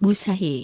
무사히.